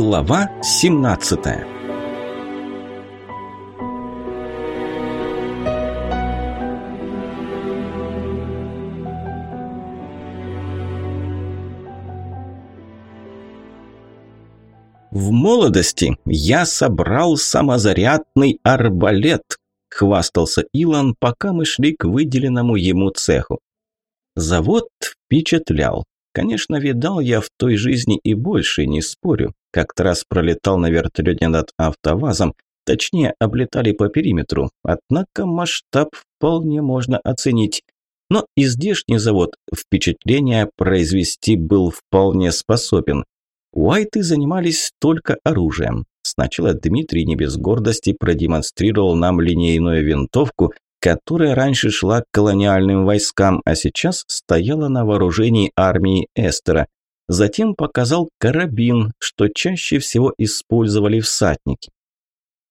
Глава 17 В молодости я собрал самозарядный арбалет, хвастался Илон, пока мы шли к выделенному ему цеху. Завод впечатлял. Конечно, видал я в той жизни и больше, не спорю. Как-то раз пролетал на вертолете над автовазом, точнее, облетали по периметру, однако масштаб вполне можно оценить. Но и здешний завод впечатление произвести был вполне способен. Уайты занимались только оружием. Сначала Дмитрий не без гордости продемонстрировал нам линейную винтовку, которая раньше шла к колониальным войскам, а сейчас стояла на вооружении армии Эстера. Затем показал карабин, что чаще всего использовали всадники.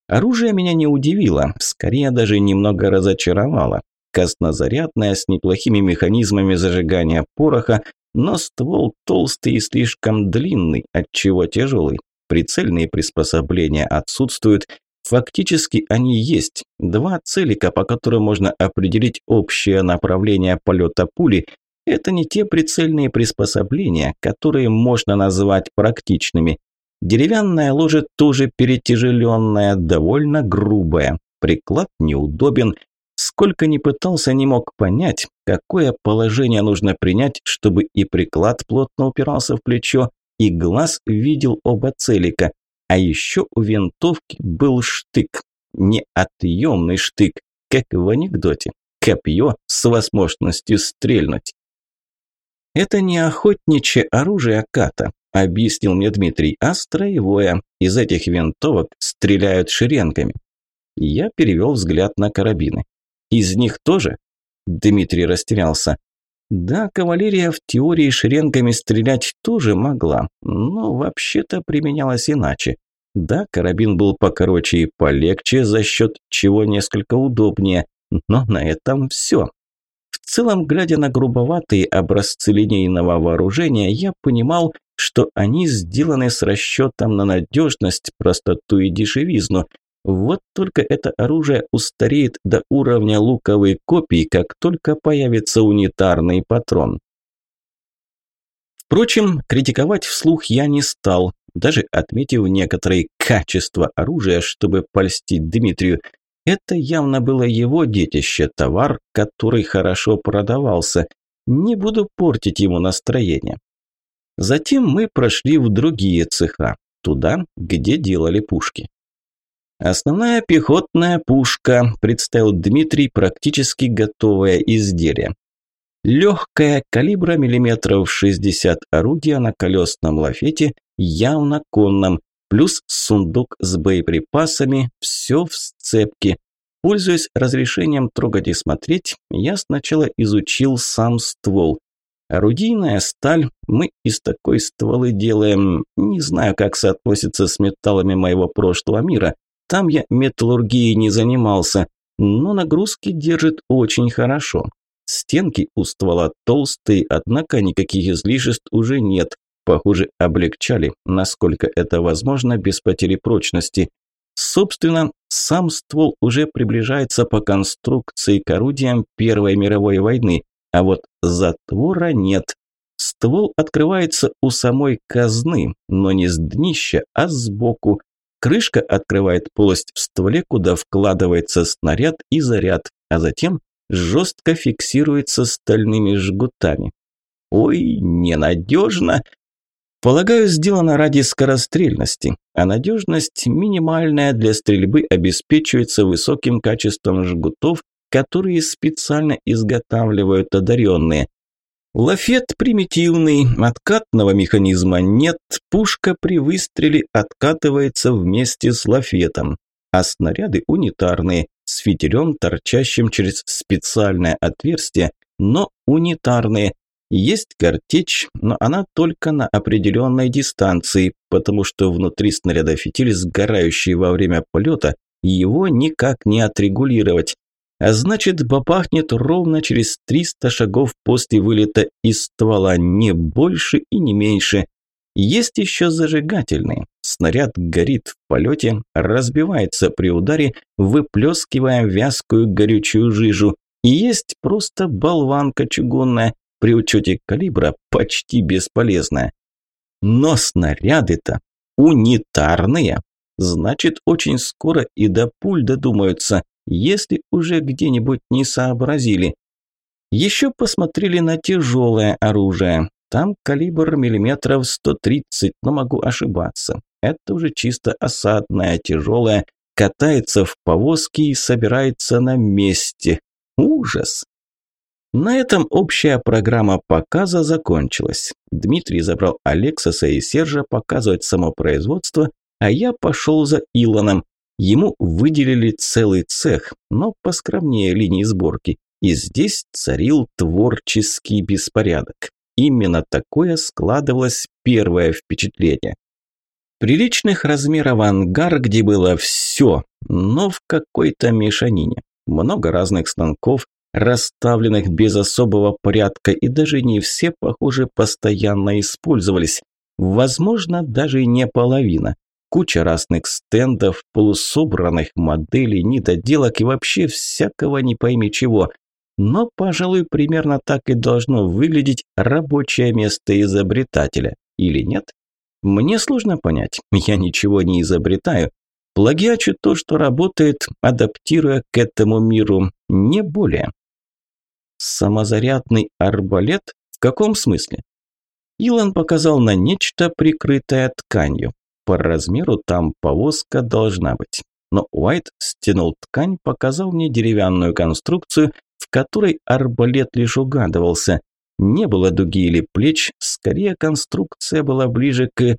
Оружие меня не удивило, скорее даже немного разочаровало. Казнозарядное с неплохими механизмами зажигания пороха, но ствол толстый и слишком длинный, отчего тяжелый. Прицельные приспособления отсутствуют, Фактически они есть. Два целика, по которым можно определить общее направление полета пули, это не те прицельные приспособления, которые можно назвать практичными. Деревянная ложе тоже перетяжеленная, довольно грубая. Приклад неудобен. Сколько ни пытался, не мог понять, какое положение нужно принять, чтобы и приклад плотно упирался в плечо, и глаз видел оба целика. А еще у винтовки был штык. Не отъемный штык, как в анекдоте. Копье с возможностью стрельнуть. Это не охотничье оружие Ката, объяснил мне Дмитрий, а строевое. Из этих винтовок стреляют шеренгами. Я перевел взгляд на карабины. Из них тоже? Дмитрий растерялся. Да, кавалерия в теории шеренгами стрелять тоже могла, но вообще-то применялась иначе. Да, карабин был покороче и полегче, за счет чего несколько удобнее, но на этом все. В целом, глядя на грубоватые образцы линейного вооружения, я понимал, что они сделаны с расчетом на надежность, простоту и дешевизну, вот только это оружие устареет до уровня луковой копии, как только появится унитарный патрон. Впрочем, критиковать вслух я не стал, даже отметив некоторые качества оружия, чтобы польстить Дмитрию. Это явно было его детище, товар, который хорошо продавался. Не буду портить ему настроение. Затем мы прошли в другие цеха, туда, где делали пушки. Основная пехотная пушка, представил Дмитрий практически готовое изделие. Легкое, калибра миллиметров 60 орудия на колесном лафете, явно конном, плюс сундук с боеприпасами, все в сцепке. Пользуясь разрешением трогать и смотреть, я сначала изучил сам ствол. Орудийная сталь, мы из такой стволы делаем, не знаю, как соотносится с металлами моего прошлого мира, там я металлургией не занимался, но нагрузки держит очень хорошо. Стенки у ствола толстые, однако никаких излишеств уже нет. Похоже, облегчали, насколько это возможно, без потери прочности. Собственно, сам ствол уже приближается по конструкции к орудиям Первой мировой войны, а вот затвора нет. Ствол открывается у самой казны, но не с днища, а сбоку. Крышка открывает полость в стволе, куда вкладывается снаряд и заряд, а затем жестко фиксируется стальными жгутами. Ой, ненадежно. Полагаю, сделано ради скорострельности, а надежность минимальная для стрельбы обеспечивается высоким качеством жгутов, которые специально изготавливают одаренные. Лафет примитивный, откатного механизма нет, пушка при выстреле откатывается вместе с лафетом, а снаряды унитарные, с фитерем, торчащим через специальное отверстие, но унитарные. Есть картечь, но она только на определенной дистанции, потому что внутри снаряда фитиль, сгорающий во время полета, его никак не отрегулировать. А значит, бабахнет ровно через 300 шагов после вылета из ствола, не больше и не меньше. Есть еще зажигательные. снаряд горит в полете, разбивается при ударе, выплескивая вязкую горючую жижу. И есть просто болванка чугунная, при учете калибра почти бесполезная. Но снаряды-то унитарные. Значит, очень скоро и до пуль додумаются, если уже где-нибудь не сообразили. Еще посмотрели на тяжелое оружие. Там калибр миллиметров 130, но могу ошибаться. Это уже чисто осадное, тяжелое, катается в повозке и собирается на месте. Ужас! На этом общая программа показа закончилась. Дмитрий забрал Алексаса и Сержа показывать само производство, а я пошел за Илоном. Ему выделили целый цех, но поскромнее линии сборки, и здесь царил творческий беспорядок. Именно такое складывалось первое впечатление. Приличных размеров ангар, где было все, но в какой-то мешанине. Много разных станков, расставленных без особого порядка, и даже не все, похоже, постоянно использовались. Возможно, даже не половина. Куча разных стендов, полусобранных моделей, недоделок и вообще всякого не пойми чего. Но, пожалуй, примерно так и должно выглядеть рабочее место изобретателя. Или нет? Мне сложно понять. Я ничего не изобретаю. Плагиачу то, что работает, адаптируя к этому миру, не более. Самозарядный арбалет? В каком смысле? Илон показал на нечто, прикрытое тканью. По размеру там повозка должна быть. Но Уайт стянул ткань, показал мне деревянную конструкцию, в которой арбалет лишь угадывался. Не было дуги или плеч, скорее конструкция была ближе к...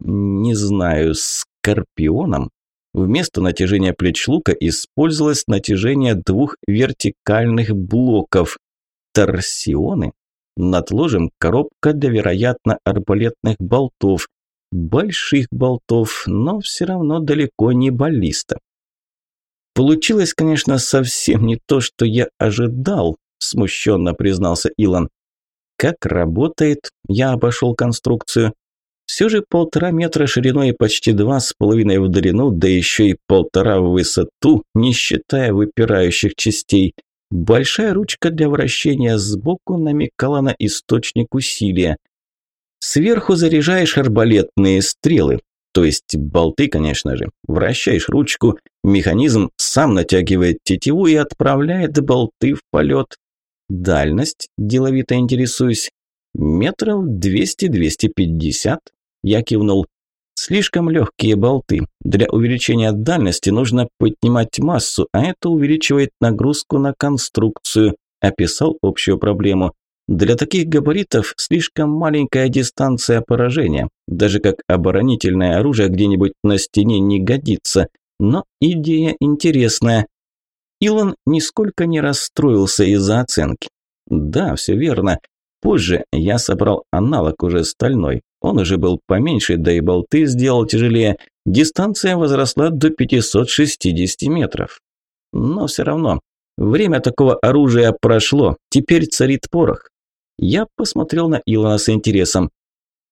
не знаю, скорпионам. Вместо натяжения плеч лука использовалось натяжение двух вертикальных блоков. Торсионы? Над ложем коробка для, вероятно, арбалетных болтов. Больших болтов, но все равно далеко не баллиста. Получилось, конечно, совсем не то, что я ожидал, смущенно признался Илон. Как работает? Я обошел конструкцию. Все же полтора метра шириной и почти два с половиной в длину, да еще и полтора в высоту, не считая выпирающих частей. Большая ручка для вращения сбоку намекала на источник усилия. Сверху заряжаешь арбалетные стрелы, то есть болты, конечно же. Вращаешь ручку, механизм сам натягивает тетиву и отправляет болты в полет. Дальность, деловито интересуюсь, метров 200-250. Я кивнул. Слишком легкие болты. Для увеличения дальности нужно поднимать массу, а это увеличивает нагрузку на конструкцию. Описал общую проблему. Для таких габаритов слишком маленькая дистанция поражения. Даже как оборонительное оружие где-нибудь на стене не годится. Но идея интересная. Илон нисколько не расстроился из-за оценки. Да, все верно. Позже я собрал аналог уже стальной. Он уже был поменьше, да и болты сделал тяжелее. Дистанция возросла до 560 метров. Но все равно, время такого оружия прошло, теперь царит порох. Я посмотрел на Илона с интересом.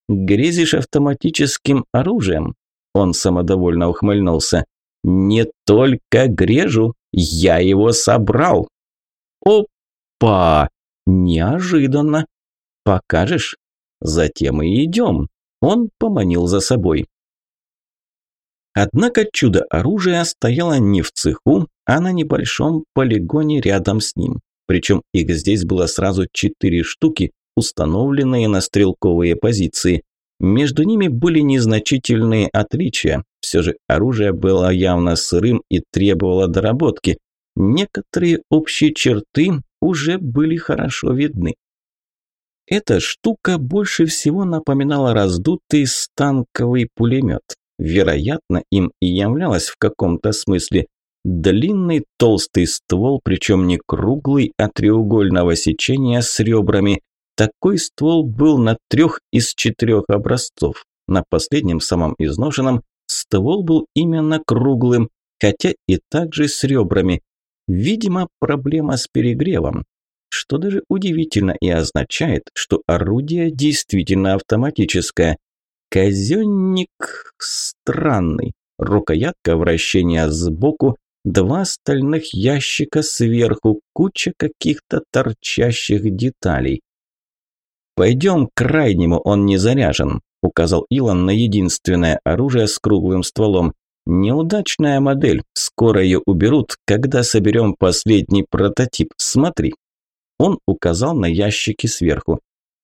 «Грезишь автоматическим оружием?» Он самодовольно ухмыльнулся. «Не только грежу, я его собрал!» «Опа! Неожиданно! Покажешь?» «Затем и идем!» Он поманил за собой. Однако чудо-оружие стояло не в цеху, а на небольшом полигоне рядом с ним. Причем их здесь было сразу четыре штуки, установленные на стрелковые позиции. Между ними были незначительные отличия. Все же оружие было явно сырым и требовало доработки. Некоторые общие черты уже были хорошо видны. Эта штука больше всего напоминала раздутый станковый пулемет. Вероятно, им и являлась в каком-то смысле, Длинный толстый ствол, причем не круглый, а треугольного сечения с ребрами. Такой ствол был на трех из четырех образцов. На последнем, самом изношенном, ствол был именно круглым, хотя и также с ребрами. Видимо, проблема с перегревом. Что даже удивительно и означает, что орудие действительно автоматическое. Казенник странный. Рукоятка вращения сбоку, два стальных ящика сверху, куча каких-то торчащих деталей. «Пойдем к крайнему, он не заряжен», – указал Илон на единственное оружие с круглым стволом. «Неудачная модель. Скоро ее уберут, когда соберем последний прототип. Смотри». Он указал на ящики сверху.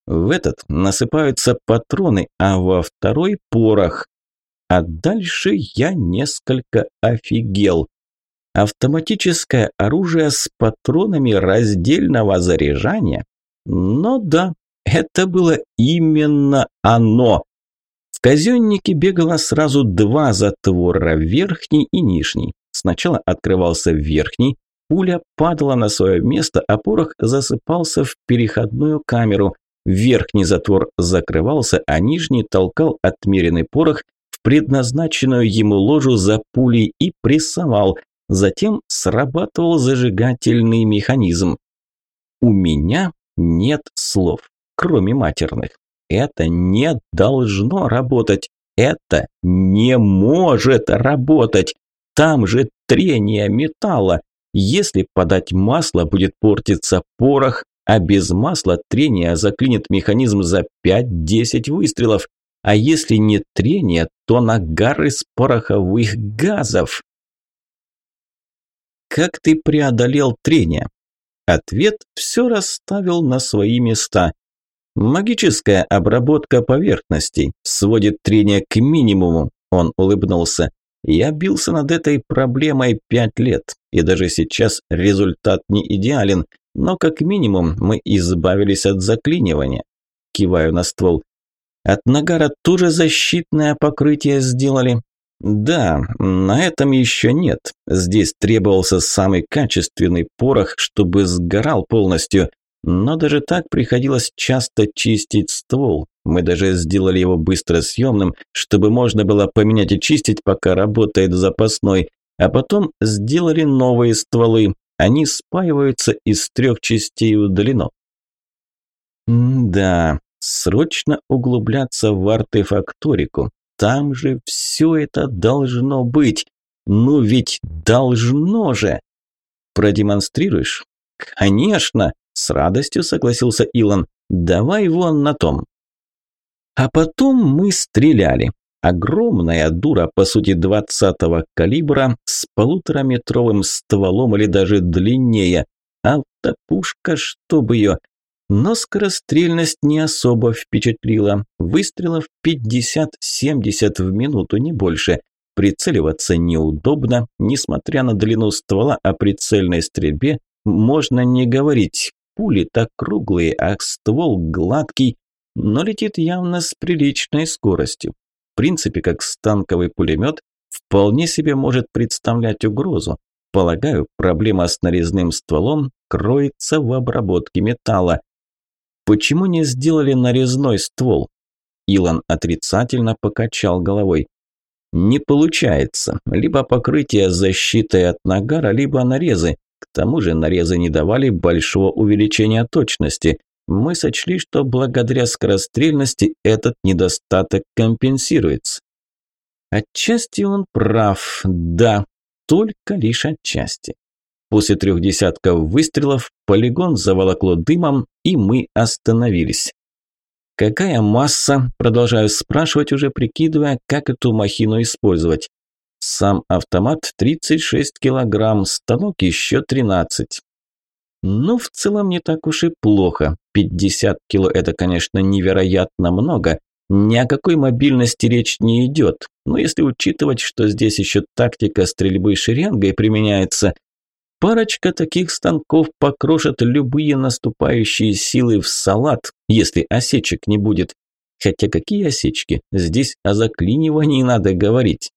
В этот насыпаются патроны, а во второй – порох. А дальше я несколько офигел. Автоматическое оружие с патронами раздельного заряжания? Но да, это было именно оно. В казеннике бегало сразу два затвора, верхний и нижний. Сначала открывался верхний, пуля падала на свое место, а порох засыпался в переходную камеру. Верхний затвор закрывался, а нижний толкал отмеренный порох в предназначенную ему ложу за пулей и прессовал. Затем срабатывал зажигательный механизм. У меня нет слов кроме матерных. Это не должно работать. Это не может работать. Там же трение металла. Если подать масло, будет портиться порох, а без масла трение заклинит механизм за 5-10 выстрелов. А если не трение, то нагар из пороховых газов. Как ты преодолел трение? Ответ все расставил на свои места. Магическая обработка поверхностей сводит трение к минимуму, он улыбнулся. Я бился над этой проблемой пять лет, и даже сейчас результат не идеален, но как минимум мы избавились от заклинивания. Киваю на ствол. От нагара тоже защитное покрытие сделали? Да, на этом еще нет. Здесь требовался самый качественный порох, чтобы сгорал полностью. Но даже так приходилось часто чистить ствол. Мы даже сделали его быстро съемным, чтобы можно было поменять и чистить, пока работает запасной. А потом сделали новые стволы. Они спаиваются из трех частей удалено. да, срочно углубляться в артефакторику. Там же все это должно быть. Ну ведь должно же. Продемонстрируешь? Конечно. С радостью согласился Илон. Давай вон на том. А потом мы стреляли. Огромная дура, по сути, двадцатого калибра, с полутораметровым стволом или даже длиннее. Автопушка, чтобы ее. Но скорострельность не особо впечатлила. Выстрелов 50-70 в минуту, не больше. Прицеливаться неудобно, несмотря на длину ствола о прицельной стрельбе, можно не говорить. Пули-то круглые, а ствол гладкий, но летит явно с приличной скоростью. В принципе, как станковый пулемет, вполне себе может представлять угрозу. Полагаю, проблема с нарезным стволом кроется в обработке металла. Почему не сделали нарезной ствол? Илон отрицательно покачал головой. Не получается. Либо покрытие защитой от нагара, либо нарезы. К тому же нарезы не давали большого увеличения точности. Мы сочли, что благодаря скорострельности этот недостаток компенсируется. Отчасти он прав, да, только лишь отчасти. После трех десятков выстрелов полигон заволокло дымом, и мы остановились. «Какая масса?» – продолжаю спрашивать, уже прикидывая, как эту махину использовать. Сам автомат 36 килограмм, станок еще 13. Ну, в целом не так уж и плохо. 50 кило – это, конечно, невероятно много. Ни о какой мобильности речь не идет. Но если учитывать, что здесь еще тактика стрельбы шеренгой применяется, парочка таких станков покрошат любые наступающие силы в салат, если осечек не будет. Хотя какие осечки? Здесь о заклинивании надо говорить.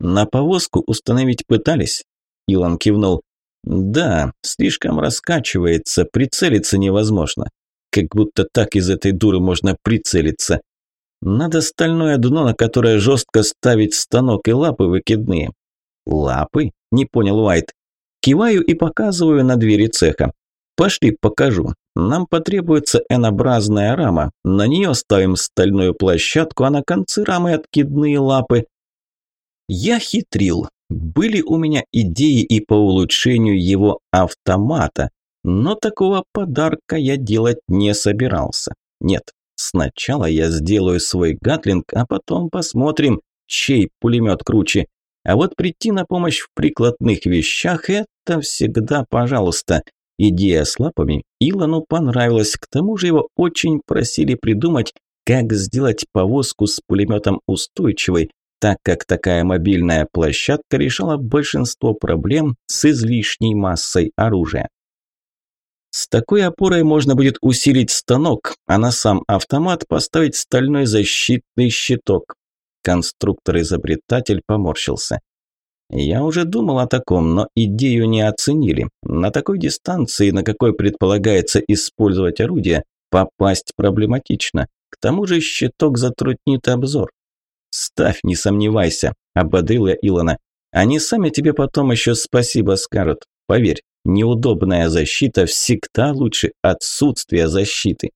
«На повозку установить пытались?» Илон кивнул. «Да, слишком раскачивается, прицелиться невозможно. Как будто так из этой дуры можно прицелиться. Надо стальное дно, на которое жестко ставить станок и лапы выкидные». «Лапы?» – не понял Уайт. Киваю и показываю на двери цеха. Пошли покажу. Нам потребуется N-образная рама. На нее ставим стальную площадку, а на конце рамы откидные лапы. Я хитрил. Были у меня идеи и по улучшению его автомата, но такого подарка я делать не собирался. Нет, сначала я сделаю свой гатлинг, а потом посмотрим, чей пулемет круче. А вот прийти на помощь в прикладных вещах – это всегда пожалуйста. Идея с лапами Илону понравилась, к тому же его очень просили придумать, как сделать повозку с пулеметом устойчивой, так как такая мобильная площадка решала большинство проблем с излишней массой оружия. С такой опорой можно будет усилить станок, а на сам автомат поставить стальной защитный щиток. Конструктор-изобретатель поморщился. Я уже думал о таком, но идею не оценили. На такой дистанции, на какой предполагается использовать орудие, попасть проблематично. К тому же щиток затруднит обзор. «Ставь, не сомневайся», – ободрила Илона. «Они сами тебе потом еще спасибо скажут. Поверь, неудобная защита всегда лучше отсутствия защиты».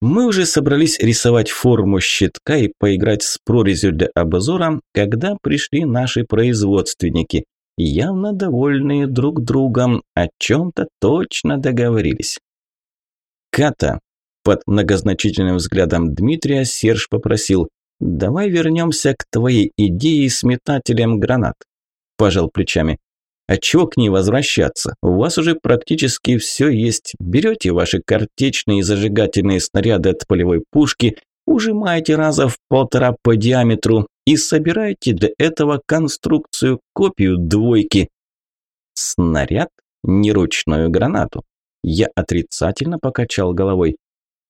Мы уже собрались рисовать форму щитка и поиграть с прорезью для обзора, когда пришли наши производственники, явно довольные друг другом, о чем-то точно договорились. «Ката», – под многозначительным взглядом Дмитрия Серж попросил, «Давай вернемся к твоей идее с метателем гранат», – пожал плечами. «А чего к ней возвращаться? У вас уже практически все есть. Берете ваши картечные и зажигательные снаряды от полевой пушки, ужимаете раза в полтора по диаметру и собираете для этого конструкцию копию двойки. Снаряд, не ручную гранату. Я отрицательно покачал головой.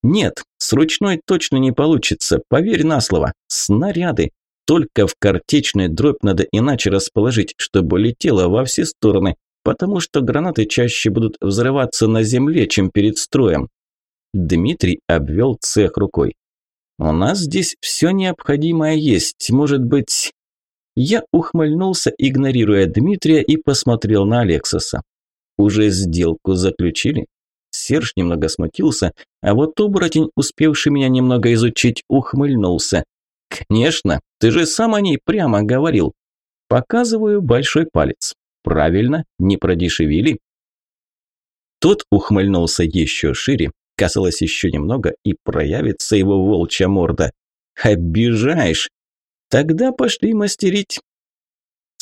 Нет, с ручной точно не получится, поверь на слово. Снаряды. Только в картечной дробь надо иначе расположить, чтобы летело во все стороны, потому что гранаты чаще будут взрываться на земле, чем перед строем. Дмитрий обвел цех рукой. У нас здесь все необходимое есть, может быть... Я ухмыльнулся, игнорируя Дмитрия, и посмотрел на Алексоса. Уже сделку заключили? Серж немного смутился, а вот оборотень, успевший меня немного изучить, ухмыльнулся. «Конечно, ты же сам о ней прямо говорил». Показываю большой палец. «Правильно, не продешевили». Тот ухмыльнулся еще шире, казалось еще немного, и проявится его волчья морда. «Обижаешь? Тогда пошли мастерить».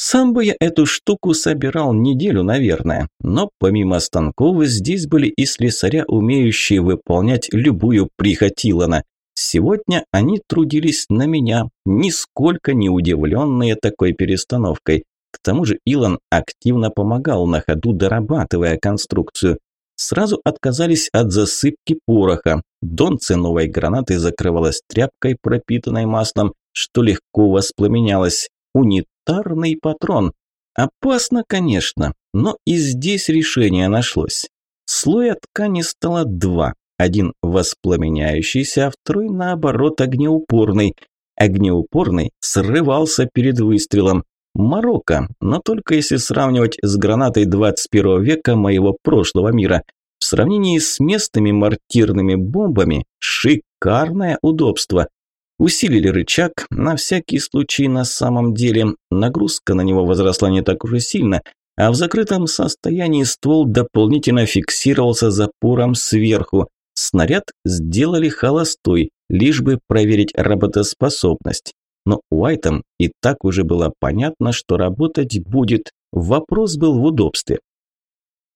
Сам бы я эту штуку собирал неделю, наверное, но помимо станков здесь были и слесаря, умеющие выполнять любую прихоть Илона. Сегодня они трудились на меня, нисколько не удивленные такой перестановкой. К тому же Илон активно помогал на ходу, дорабатывая конструкцию. Сразу отказались от засыпки пороха. Донце новой гранаты закрывалась тряпкой, пропитанной маслом, что легко воспламенялось. Унит Янтарный патрон. Опасно, конечно, но и здесь решение нашлось. Слоя ткани стало два. Один воспламеняющийся, а второй, наоборот, огнеупорный. Огнеупорный срывался перед выстрелом. Марокко, но только если сравнивать с гранатой 21 века моего прошлого мира. В сравнении с местными мортирными бомбами шикарное удобство. Усилили рычаг, на всякий случай на самом деле. Нагрузка на него возросла не так уж и сильно, а в закрытом состоянии ствол дополнительно фиксировался запором сверху. Снаряд сделали холостой, лишь бы проверить работоспособность. Но Уайтом и так уже было понятно, что работать будет. Вопрос был в удобстве.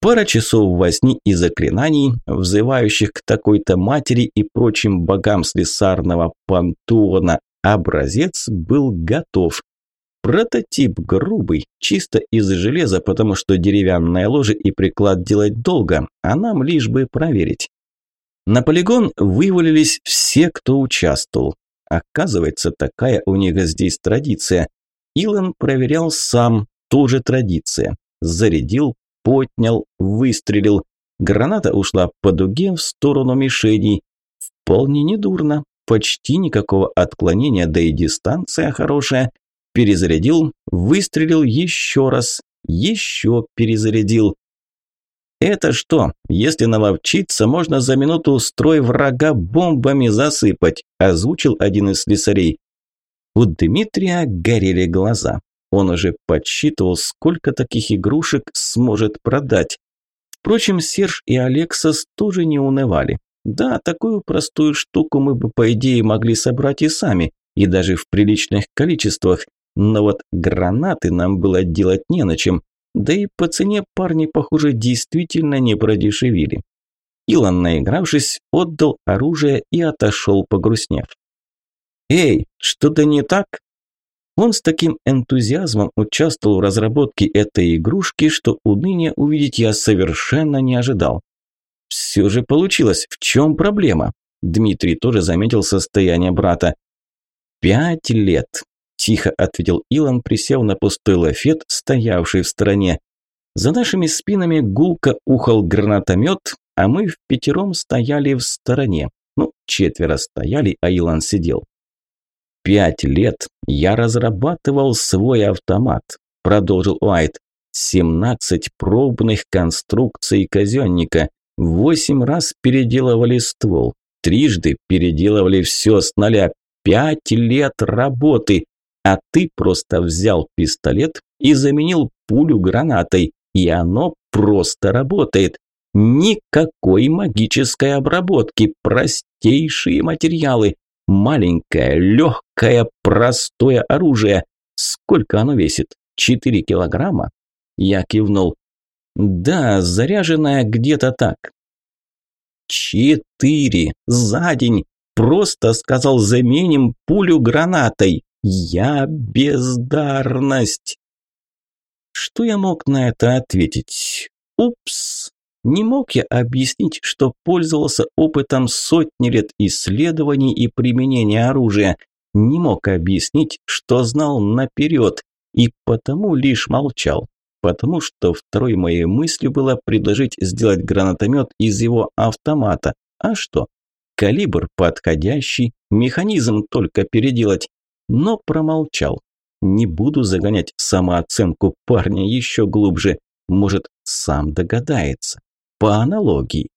Пара часов возни и заклинаний, взывающих к такой-то матери и прочим богам слесарного пантеона, образец был готов. Прототип грубый, чисто из железа, потому что деревянное ложе и приклад делать долго, а нам лишь бы проверить. На полигон вывалились все, кто участвовал. Оказывается, такая у них здесь традиция. Илон проверял сам, тоже традиция. Зарядил, поднял, выстрелил. Граната ушла по дуге в сторону мишеней. Вполне недурно, почти никакого отклонения, да и дистанция хорошая. Перезарядил, выстрелил еще раз, еще перезарядил. Это что, если наловчиться, можно за минуту строй врага бомбами засыпать, озвучил один из слесарей. У Дмитрия горели глаза. Он уже подсчитывал, сколько таких игрушек сможет продать. Впрочем, Серж и Алексас тоже не унывали. Да, такую простую штуку мы бы, по идее, могли собрать и сами, и даже в приличных количествах. Но вот гранаты нам было делать не на чем, да и по цене парни, похоже, действительно не продешевили. Илон, наигравшись, отдал оружие и отошел, погрустнев. «Эй, что-то не так?» Он с таким энтузиазмом участвовал в разработке этой игрушки, что уныния увидеть я совершенно не ожидал. Все же получилось. В чем проблема? Дмитрий тоже заметил состояние брата. «Пять лет», – тихо ответил Илон, присев на пустой лафет, стоявший в стороне. За нашими спинами гулко ухал гранатомет, а мы в пятером стояли в стороне. Ну, четверо стояли, а Илон сидел. «Пять лет я разрабатывал свой автомат», – продолжил Уайт. «Семнадцать пробных конструкций казенника. Восемь раз переделывали ствол. Трижды переделывали все с нуля. Пять лет работы. А ты просто взял пистолет и заменил пулю гранатой. И оно просто работает. Никакой магической обработки. Простейшие материалы. Маленькое, легкое, простое оружие. Сколько оно весит? Четыре килограмма? Я кивнул. Да, заряженная где-то так. Четыре за день. Просто сказал, заменим пулю гранатой. Я бездарность. Что я мог на это ответить? Упс. Не мог я объяснить, что пользовался опытом сотни лет исследований и применения оружия. Не мог объяснить, что знал наперед, и потому лишь молчал. Потому что второй моей мыслью было предложить сделать гранатомет из его автомата. А что? Калибр подходящий, механизм только переделать. Но промолчал. Не буду загонять самооценку парня еще глубже. Может, сам догадается по аналогии.